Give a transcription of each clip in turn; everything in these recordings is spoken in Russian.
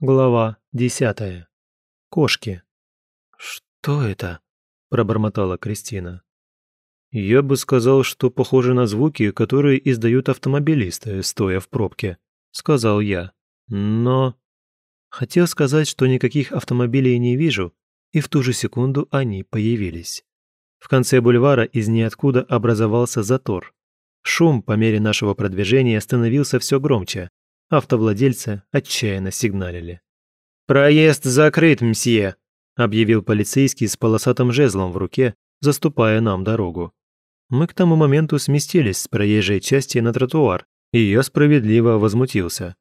Глава десятая. Кошки. «Что это?» – пробормотала Кристина. «Я бы сказал, что похоже на звуки, которые издают автомобилисты, стоя в пробке», – сказал я. «Но...» Хотел сказать, что никаких автомобилей не вижу, и в ту же секунду они появились. В конце бульвара из ниоткуда образовался затор. Шум по мере нашего продвижения становился все громче. Автовладельцы отчаянно сигналили. «Проезд закрыт, мсье», – объявил полицейский с полосатым жезлом в руке, заступая нам дорогу. Мы к тому моменту сместились с проезжей части на тротуар, и я справедливо возмутился.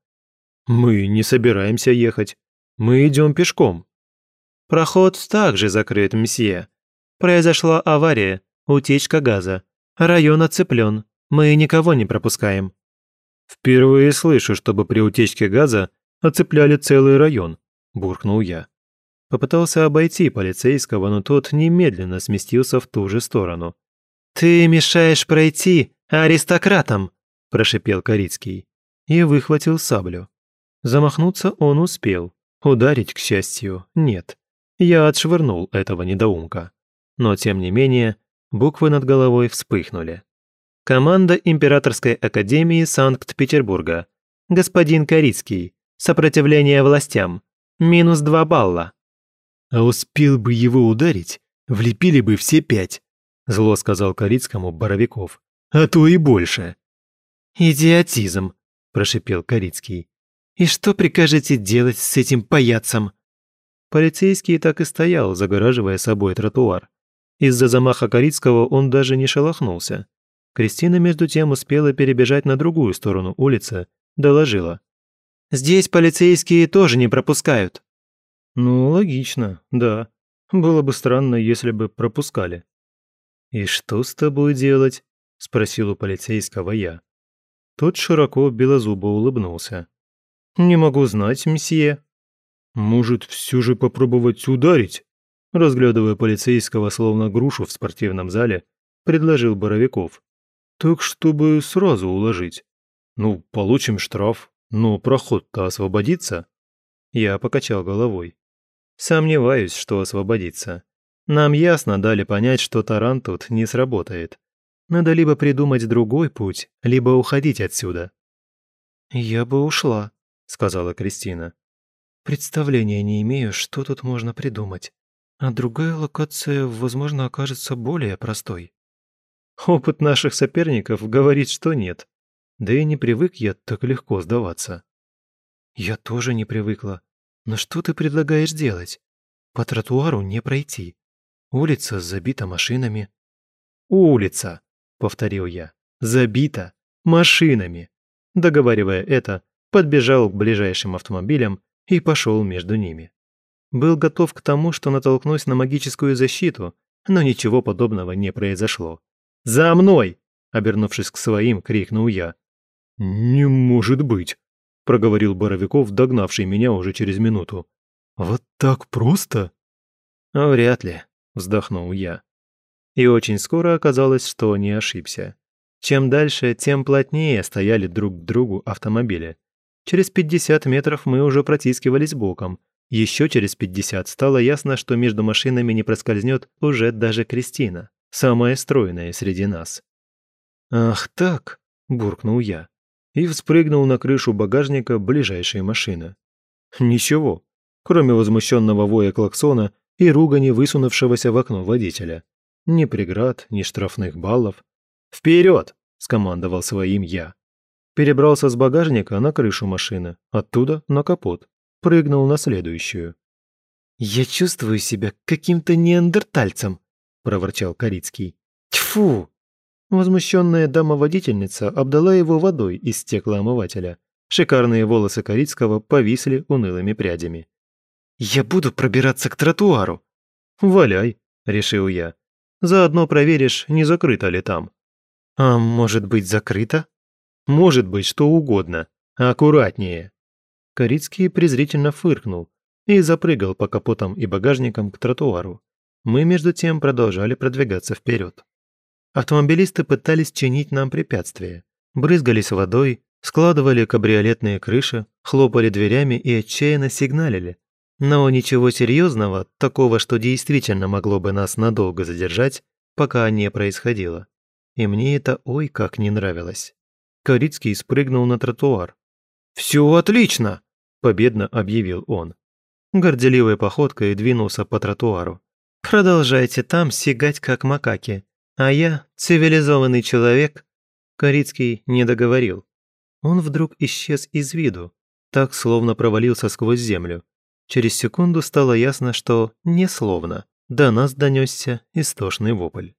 «Мы не собираемся ехать. Мы идем пешком». «Проход также закрыт, мсье. Произошла авария, утечка газа. Район оцеплен. Мы никого не пропускаем». «Впервые слышу, чтобы при утечке газа оцепляли целый район», – буркнул я. Попытался обойти полицейского, но тот немедленно сместился в ту же сторону. «Ты мешаешь пройти аристократам!» – прошипел Корицкий. И выхватил саблю. Замахнуться он успел. Ударить, к счастью, нет. Я отшвырнул этого недоумка. Но, тем не менее, буквы над головой вспыхнули. Команда Императорской Академии Санкт-Петербурга. Господин Корицкий. Сопротивление властям. Минус два балла. А успел бы его ударить, влепили бы все пять, зло сказал Корицкому Боровиков. А то и больше. Идиотизм, прошипел Корицкий. И что прикажете делать с этим паяцем? Полицейский так и стоял, загораживая собой тротуар. Из-за замаха Корицкого он даже не шелохнулся. Кристина между тем успела перебежать на другую сторону улицы, доложила. «Здесь полицейские тоже не пропускают». «Ну, логично, да. Было бы странно, если бы пропускали». «И что с тобой делать?» – спросил у полицейского я. Тот широко белозубо улыбнулся. «Не могу знать, месье». «Может, все же попробовать ударить?» Разглядывая полицейского словно грушу в спортивном зале, предложил Боровиков. Так, чтобы сразу уложить. Ну, получим штраф, но проход-то освободится. Я покачал головой. Сомневаюсь, что освободится. Нам ясно дали понять, что таран тут не сработает. Надо либо придумать другой путь, либо уходить отсюда. «Я бы ушла», — сказала Кристина. «Представления не имею, что тут можно придумать. А другая локация, возможно, окажется более простой». Опыт наших соперников говорит, что нет. Да и не привык я так легко сдаваться. Я тоже не привыкла. Но что ты предлагаешь делать? По тротуару не пройти. Улица забита машинами. Улица, повторил я, забита машинами. Договаривая это, подбежал к ближайшим автомобилям и пошел между ними. Был готов к тому, что натолкнусь на магическую защиту, но ничего подобного не произошло. «За мной!» – обернувшись к своим, крикнул я. «Не может быть!» – проговорил Боровиков, догнавший меня уже через минуту. «Вот так просто?» «Вряд ли», – вздохнул я. И очень скоро оказалось, что не ошибся. Чем дальше, тем плотнее стояли друг к другу автомобили. Через 50 метров мы уже протискивались боком. Еще через 50 стало ясно, что между машинами не проскользнет уже даже Кристина самая стройная среди нас. «Ах так!» – буркнул я и вспрыгнул на крышу багажника ближайшей машины. Ничего, кроме возмущенного воя клаксона и ругани высунувшегося в окно водителя. Ни преград, ни штрафных баллов. «Вперед!» – скомандовал своим я. Перебрался с багажника на крышу машины, оттуда на капот. Прыгнул на следующую. «Я чувствую себя каким-то неандертальцем», проворчал Корицкий. Тьфу! Возмущенная дама-водительница обдала его водой из стеклоомывателя. Шикарные волосы Корицкого повисли унылыми прядями. «Я буду пробираться к тротуару!» «Валяй!» – решил я. «Заодно проверишь, не закрыто ли там». «А может быть, закрыто?» «Может быть, что угодно. Аккуратнее!» Корицкий презрительно фыркнул и запрыгал по капотам и багажникам к тротуару. Мы, между тем, продолжали продвигаться вперед. Автомобилисты пытались чинить нам препятствия, брызгались водой, Складывали кабриолетные крыши, хлопали дверями и отчаянно сигналили. Но ничего серьезного, такого, что действительно могло бы нас надолго задержать, пока не происходило. И мне это ой как не нравилось. Корицкий спрыгнул на тротуар. «Все отлично!» – победно объявил он. Горделивой походкой двинулся по тротуару. «Продолжайте там сигать, как макаки. А я, цивилизованный человек...» Корицкий не договорил. Он вдруг исчез из виду, так словно провалился сквозь землю. Через секунду стало ясно, что не словно. До нас донесся истошный вопль.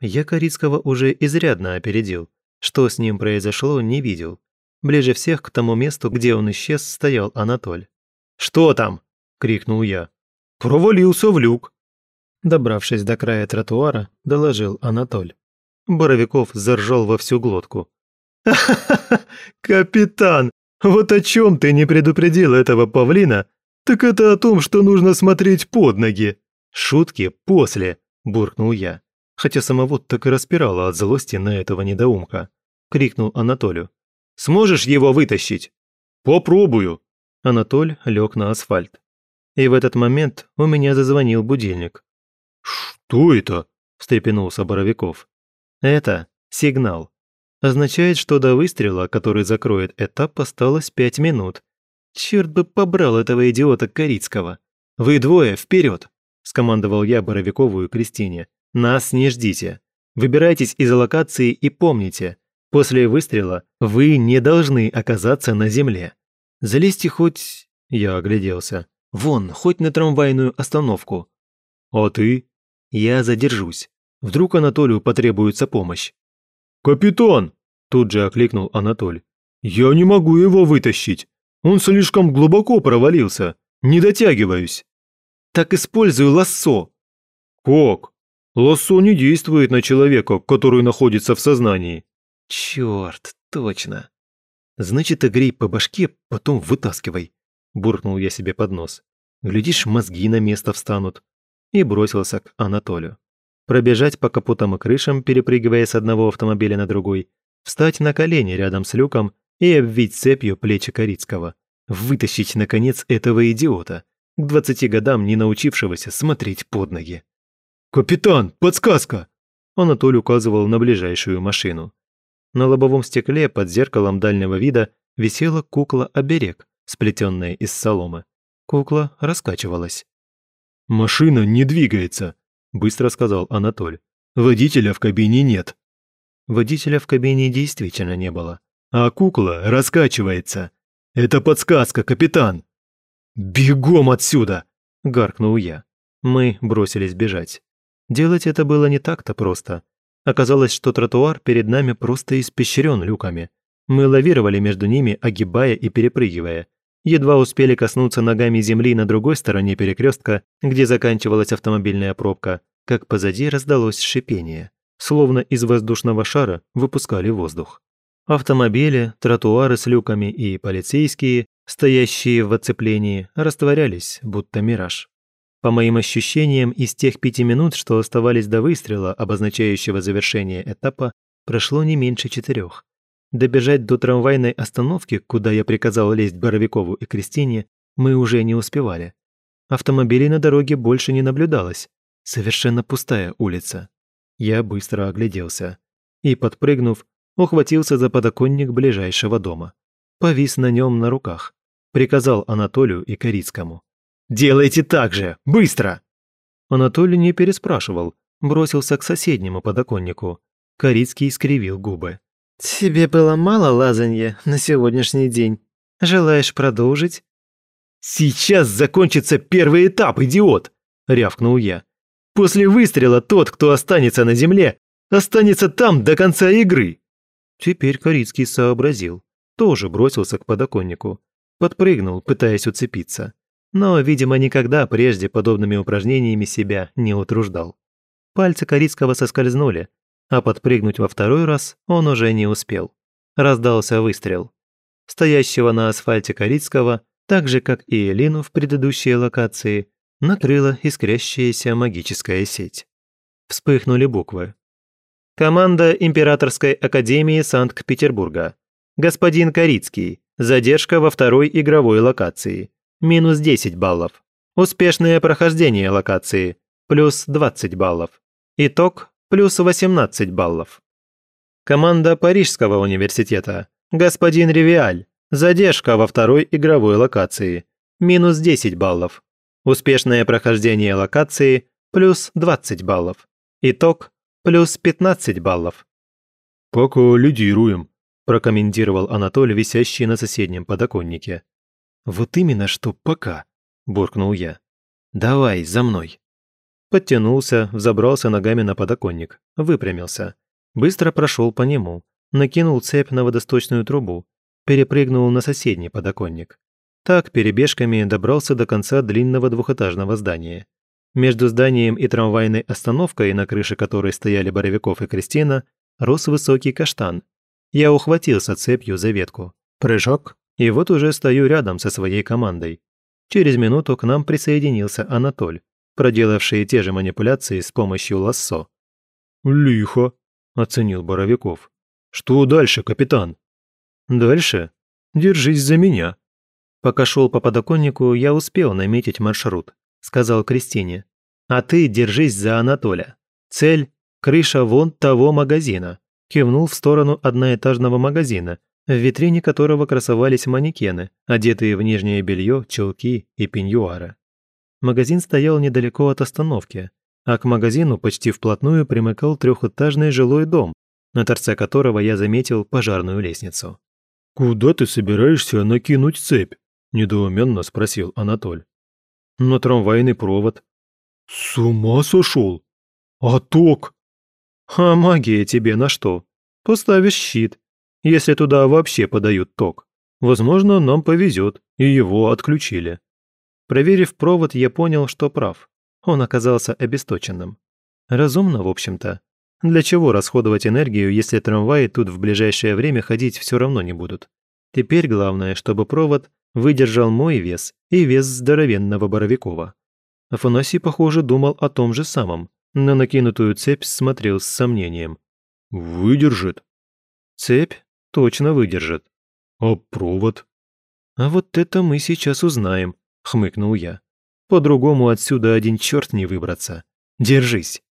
Я Корицкого уже изрядно опередил. Что с ним произошло, не видел. Ближе всех к тому месту, где он исчез, стоял Анатоль. «Что там?» – крикнул я. «Провалился в люк». Добравшись до края тротуара, доложил Анатоль. Боровиков заржал во всю глотку. «Ха-ха-ха! Капитан! Вот о чем ты не предупредил этого павлина, так это о том, что нужно смотреть под ноги!» «Шутки после!» – буркнул я, хотя самого так и распирало от злости на этого недоумка. Крикнул Анатолию. «Сможешь его вытащить?» «Попробую!» Анатоль лег на асфальт. И в этот момент у меня зазвонил будильник. «Что это?» – встрепенулся Боровиков. «Это сигнал. Означает, что до выстрела, который закроет этап, осталось пять минут. Черт бы побрал этого идиота Корицкого. Вы двое, вперед! скомандовал я Боровикову и Кристине. «Нас не ждите. Выбирайтесь из локации и помните, после выстрела вы не должны оказаться на земле. Залезьте хоть...» Я огляделся. «Вон, хоть на трамвайную остановку». «А ты?» «Я задержусь. Вдруг Анатолию потребуется помощь». «Капитан!» – тут же окликнул Анатоль. «Я не могу его вытащить. Он слишком глубоко провалился. Не дотягиваюсь». Так использую лассо». «Как? Лассо не действует на человека, который находится в сознании». «Черт, точно. Значит, огрей по башке, потом вытаскивай», – буркнул я себе под нос. «Глядишь, мозги на место встанут». И бросился к Анатолию. Пробежать по капотам и крышам, перепрыгивая с одного автомобиля на другой, встать на колени рядом с люком и обвить цепью плечи Корицкого. Вытащить, наконец, этого идиота – к двадцати годам не научившегося смотреть под ноги. «Капитан, подсказка!» Анатолий указывал на ближайшую машину. На лобовом стекле под зеркалом дальнего вида висела кукла-оберег, сплетенная из соломы. Кукла раскачивалась. «Машина не двигается», – быстро сказал Анатоль. «Водителя в кабине нет». Водителя в кабине действительно не было. «А кукла раскачивается. Это подсказка, капитан!» «Бегом отсюда!» – гаркнул я. Мы бросились бежать. Делать это было не так-то просто. Оказалось, что тротуар перед нами просто испещрен люками. Мы лавировали между ними, огибая и перепрыгивая. Едва успели коснуться ногами земли на другой стороне перекрестка, где заканчивалась автомобильная пробка, как позади раздалось шипение. Словно из воздушного шара выпускали воздух. Автомобили, тротуары с люками и полицейские стоящие в оцеплении, растворялись, будто мираж. По моим ощущениям, из тех пяти минут, что оставались до выстрела, обозначающего завершение этапа, прошло не меньше четырех. Добежать до трамвайной остановки, куда я приказал лезть Боровикову и Кристине, мы уже не успевали. Автомобилей на дороге больше не наблюдалось. Совершенно пустая улица. Я быстро огляделся. И, подпрыгнув, ухватился за подоконник ближайшего дома повис на нем на руках. Приказал Анатолию и Корицкому. «Делайте так же! Быстро!» Анатолий не переспрашивал, бросился к соседнему подоконнику. Корицкий скривил губы. «Тебе было мало лазанья на сегодняшний день. Желаешь продолжить?» «Сейчас закончится первый этап, идиот!» – рявкнул я. «После выстрела тот, кто останется на земле, останется там до конца игры!» Теперь Корицкий сообразил тоже бросился к подоконнику. Подпрыгнул, пытаясь уцепиться. Но, видимо, никогда прежде подобными упражнениями себя не утруждал. Пальцы Корицкого соскользнули, а подпрыгнуть во второй раз он уже не успел. Раздался выстрел. Стоящего на асфальте Корицкого, так же, как и Элину в предыдущей локации, накрыла искрящаяся магическая сеть. Вспыхнули буквы. Команда Императорской Академии Санкт-Петербурга Господин Корицкий. Задержка во второй игровой локации. Минус 10 баллов. Успешное прохождение локации. Плюс 20 баллов. Итог – плюс 18 баллов. Команда Парижского университета. Господин Ревиаль. Задержка во второй игровой локации. Минус 10 баллов. Успешное прохождение локации – плюс 20 баллов. Итог – плюс 15 баллов. «Пока лидируем», – прокомментировал Анатолий, висящий на соседнем подоконнике. «Вот именно что пока», – буркнул я. «Давай, за мной». Подтянулся, взобрался ногами на подоконник, выпрямился. Быстро прошел по нему, накинул цепь на водосточную трубу, перепрыгнул на соседний подоконник. Так перебежками добрался до конца длинного двухэтажного здания. Между зданием и трамвайной остановкой, на крыше которой стояли Боровиков и Кристина, рос высокий каштан. Я ухватился цепью за ветку. Прыжок, и вот уже стою рядом со своей командой. Через минуту к нам присоединился Анатоль проделавшие те же манипуляции с помощью лассо. «Лихо», – оценил Боровиков. «Что дальше, капитан?» «Дальше? Держись за меня». Пока шел по подоконнику, я успел наметить маршрут, сказал Кристине. «А ты держись за Анатоля. Цель – крыша вон того магазина». Кивнул в сторону одноэтажного магазина, в витрине которого красовались манекены, одетые в нижнее белье, чулки и пеньюары. Магазин стоял недалеко от остановки, а к магазину почти вплотную примыкал трехэтажный жилой дом, на торце которого я заметил пожарную лестницу. «Куда ты собираешься накинуть цепь?» – недоуменно спросил Анатоль. «На трамвайный провод». «С ума сошел? А ток?» «А магия тебе на что? Поставишь щит, если туда вообще подают ток. Возможно, нам повезет, и его отключили. Проверив провод, я понял, что прав. Он оказался обесточенным. Разумно, в общем-то. Для чего расходовать энергию, если трамваи тут в ближайшее время ходить все равно не будут? Теперь главное, чтобы провод выдержал мой вес и вес здоровенного Боровикова. Афанасий, похоже, думал о том же самом. На накинутую цепь смотрел с сомнением. «Выдержит?» «Цепь точно выдержит». «А провод?» «А вот это мы сейчас узнаем», – хмыкнул я. «По-другому отсюда один черт не выбраться. Держись!»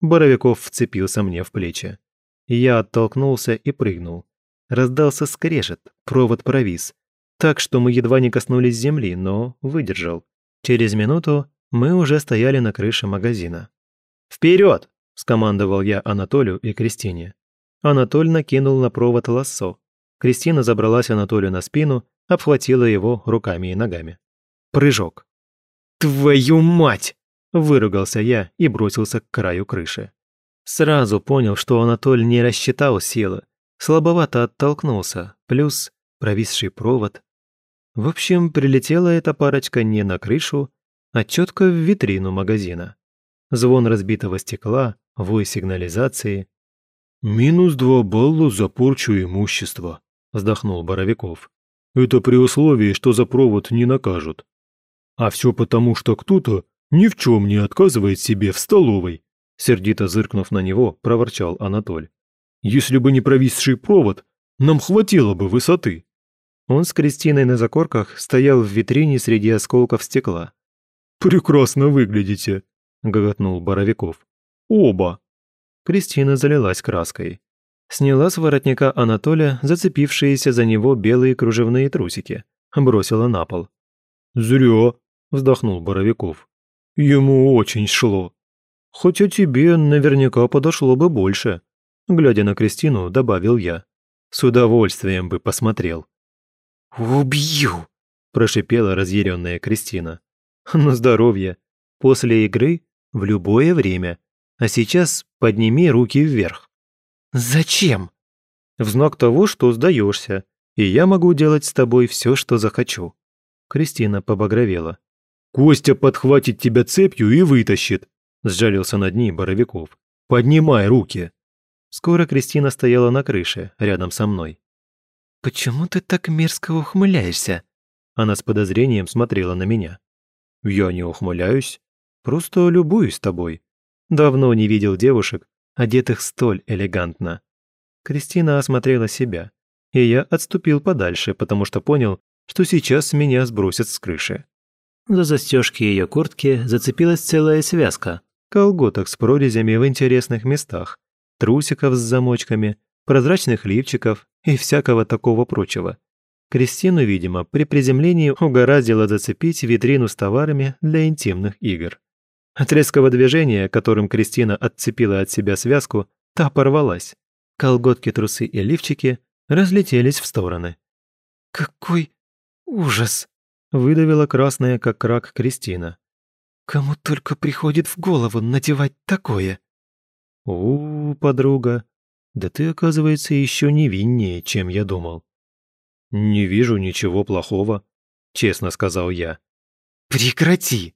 Боровиков вцепился мне в плечи. Я оттолкнулся и прыгнул. Раздался скрежет, провод провис. Так что мы едва не коснулись земли, но выдержал. Через минуту мы уже стояли на крыше магазина. «Вперед!» – скомандовал я Анатолию и Кристине. Анатоль накинул на провод лассо. Кристина забралась Анатолию на спину, обхватила его руками и ногами. Прыжок. «Твою мать!» – выругался я и бросился к краю крыши. Сразу понял, что Анатоль не рассчитал силы, слабовато оттолкнулся, плюс провисший провод. В общем, прилетела эта парочка не на крышу, а четко в витрину магазина. Звон разбитого стекла, вой сигнализации. «Минус два балла за порчу имущества», – вздохнул Боровиков. «Это при условии, что за провод не накажут». А все потому, что кто-то ни в чем не отказывает себе в столовой. Сердито зыркнув на него, проворчал Анатоль. Если бы не провисший провод, нам хватило бы высоты. Он с Кристиной на закорках стоял в витрине среди осколков стекла. «Прекрасно выглядите», – гоготнул Боровиков. «Оба». Кристина залилась краской. Сняла с воротника Анатоля зацепившиеся за него белые кружевные трусики. Бросила на пол. «Зря», вздохнул Боровиков. Ему очень шло. Хотя тебе наверняка подошло бы больше. Глядя на Кристину, добавил я. С удовольствием бы посмотрел. «Убью!» – прошипела разъяренная Кристина. «На здоровье. После игры в любое время. А сейчас подними руки вверх». «Зачем?» «В знак того, что сдаешься, и я могу делать с тобой все, что захочу». Кристина побагровела. Костя подхватит тебя цепью и вытащит», – сжалился над ней Боровиков. «Поднимай руки». Скоро Кристина стояла на крыше, рядом со мной. «Почему ты так мерзко ухмыляешься?» Она с подозрением смотрела на меня. «Я не ухмыляюсь, просто любуюсь тобой. Давно не видел девушек, одетых столь элегантно». Кристина осмотрела себя. и я отступил подальше, потому что понял, что сейчас меня сбросят с крыши. За застежки ее куртки зацепилась целая связка. Колготок с прорезями в интересных местах, трусиков с замочками, прозрачных лифчиков и всякого такого прочего. Кристину, видимо, при приземлении угораздило зацепить витрину с товарами для интимных игр. От резкого движения, которым Кристина отцепила от себя связку, та порвалась. Колготки, трусы и лифчики разлетелись в стороны. «Какой ужас!» – выдавила красная, как рак, Кристина. «Кому только приходит в голову надевать такое?» «У, подруга, да ты, оказывается, еще невиннее, чем я думал». «Не вижу ничего плохого», – честно сказал я. «Прекрати!»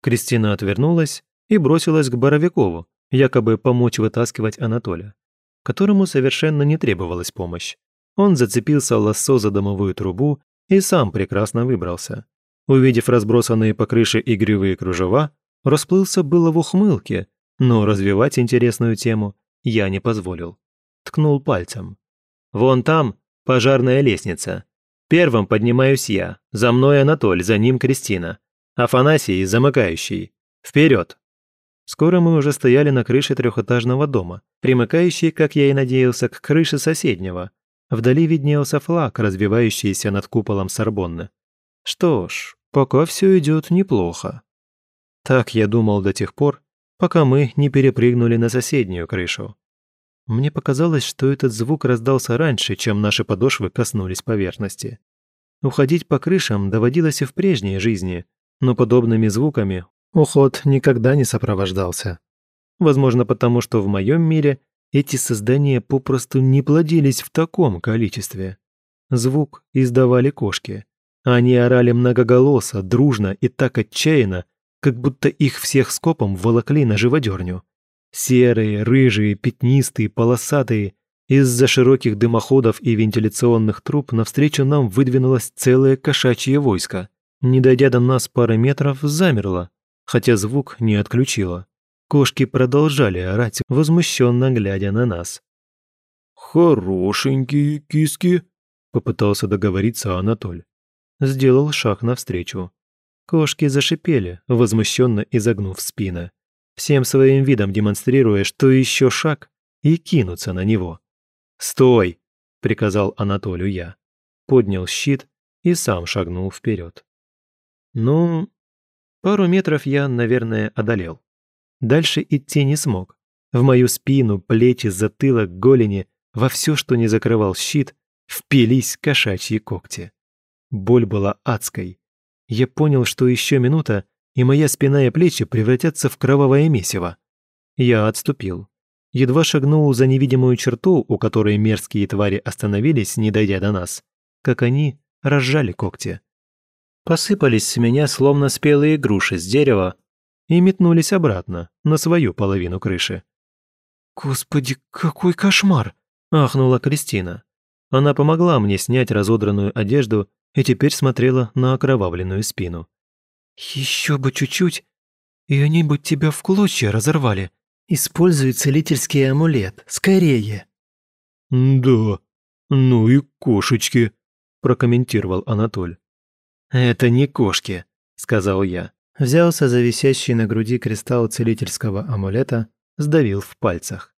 Кристина отвернулась и бросилась к Боровикову, якобы помочь вытаскивать Анатолия, которому совершенно не требовалась помощь. Он зацепился лассо за домовую трубу и сам прекрасно выбрался. Увидев разбросанные по крыше игривые кружева, расплылся было в ухмылке, но развивать интересную тему я не позволил. Ткнул пальцем. «Вон там пожарная лестница. Первым поднимаюсь я, за мной Анатоль, за ним Кристина. Афанасий, замыкающий. Вперед! Скоро мы уже стояли на крыше трехэтажного дома, примыкающей, как я и надеялся, к крыше соседнего. Вдали виднелся флаг, развивающийся над куполом Сорбонны. Что ж, пока все идет неплохо. Так я думал до тех пор, пока мы не перепрыгнули на соседнюю крышу. Мне показалось, что этот звук раздался раньше, чем наши подошвы коснулись поверхности. Уходить по крышам доводилось и в прежней жизни, но подобными звуками уход никогда не сопровождался. Возможно, потому что в моем мире эти создания попросту не плодились в таком количестве. Звук издавали кошки. Они орали многоголосо, дружно и так отчаянно, как будто их всех скопом волокли на живодерню. Серые, рыжие, пятнистые, полосатые. Из-за широких дымоходов и вентиляционных труб навстречу нам выдвинулось целое кошачье войско не дойдя до нас пары метров, замерла, хотя звук не отключила. Кошки продолжали орать, возмущенно глядя на нас. «Хорошенькие киски», — попытался договориться Анатоль. Сделал шаг навстречу. Кошки зашипели, возмущенно изогнув спины, всем своим видом демонстрируя, что еще шаг, и кинуться на него. «Стой!» — приказал Анатолию я. Поднял щит и сам шагнул вперед. Ну, пару метров я, наверное, одолел. Дальше идти не смог. В мою спину, плечи, затылок, голени, во все, что не закрывал щит, впились кошачьи когти. Боль была адской. Я понял, что еще минута, и моя спина и плечи превратятся в кровавое месиво. Я отступил. Едва шагнул за невидимую черту, у которой мерзкие твари остановились, не дойдя до нас, как они разжали когти посыпались с меня словно спелые груши с дерева и метнулись обратно, на свою половину крыши. «Господи, какой кошмар!» – ахнула Кристина. Она помогла мне снять разодранную одежду и теперь смотрела на окровавленную спину. «Еще бы чуть-чуть, и они бы тебя в клочья разорвали. Используй целительский амулет, скорее!» «Да, ну и кошечки», – прокомментировал Анатоль. «Это не кошки», — сказал я. Взялся за висящий на груди кристалл целительского амулета, сдавил в пальцах.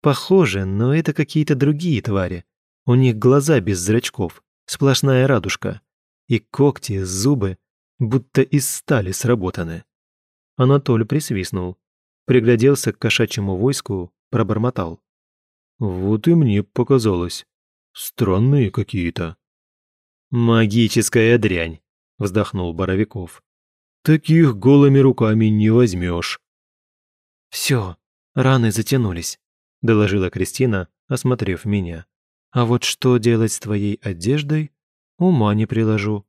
Похоже, но это какие-то другие твари. У них глаза без зрачков, сплошная радужка. И когти, зубы, будто из стали сработаны. Анатолий присвистнул. Пригляделся к кошачьему войску, пробормотал. «Вот и мне показалось. Странные какие-то». «Магическая дрянь», вздохнул Боровиков. Таких голыми руками не возьмешь. Все, раны затянулись, доложила Кристина, осмотрев меня. А вот что делать с твоей одеждой, ума не приложу.